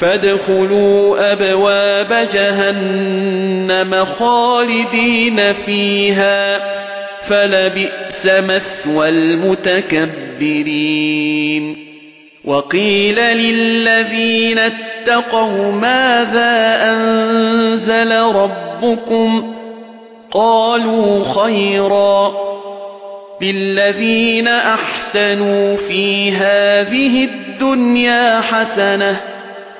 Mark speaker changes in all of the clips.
Speaker 1: فَادْخُلُوا أَبْوَابَ جَهَنَّمَ خَالِدِينَ فِيهَا فَلَبِئْسَ مَثْوَى الْمُتَكَبِّرِينَ. وَقِيلَ لِلَّذِينَ اتَّقَوْا مَاذَا أَنزَلَ رَبُّكُمْ؟ قَالُوا خَيْرًا. لِلَّذِينَ أَحْسَنُوا فِي هَذِهِ الدُّنْيَا حَسَنَةٌ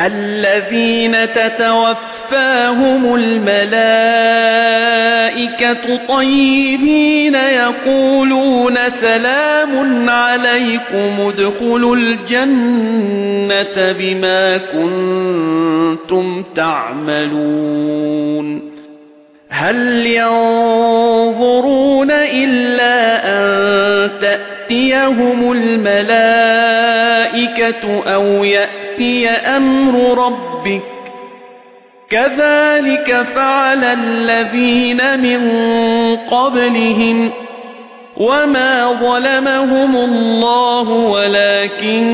Speaker 1: الَّذِينَ تَتَوَفَّاهُمُ الْمَلَائِكَةُ طَيِّبِينَ يَقُولُونَ سَلَامٌ عَلَيْكُمُ ادْخُلُوا الْجَنَّةَ بِمَا كُنتُمْ تَعْمَلُونَ. هَلْ يَنظُرُونَ إِلَّا أَن تَأْتِيَهُمُ الْمَلَائِكَةُ أَوْ يَأْتِيَ أَمْرُ رَبِّكَ. كَذَلِكَ فَعَلَ الَّذِينَ مِن قَبْلِهِمْ وَمَا ظَلَمَهُمُ اللَّهُ وَلَكِن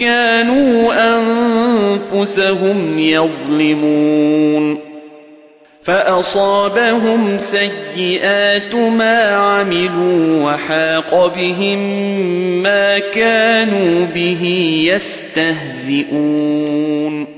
Speaker 1: كَانُوا أَنفُسَهُمْ يَظْلِمُونَ. فَأَصَابَهُمْ سَيِّئَاتُ مَا عَمِلُوا وَحَاقَ بِهِم مَّا كَانُوا بِهِ يَسْتَهْزِئُونَ.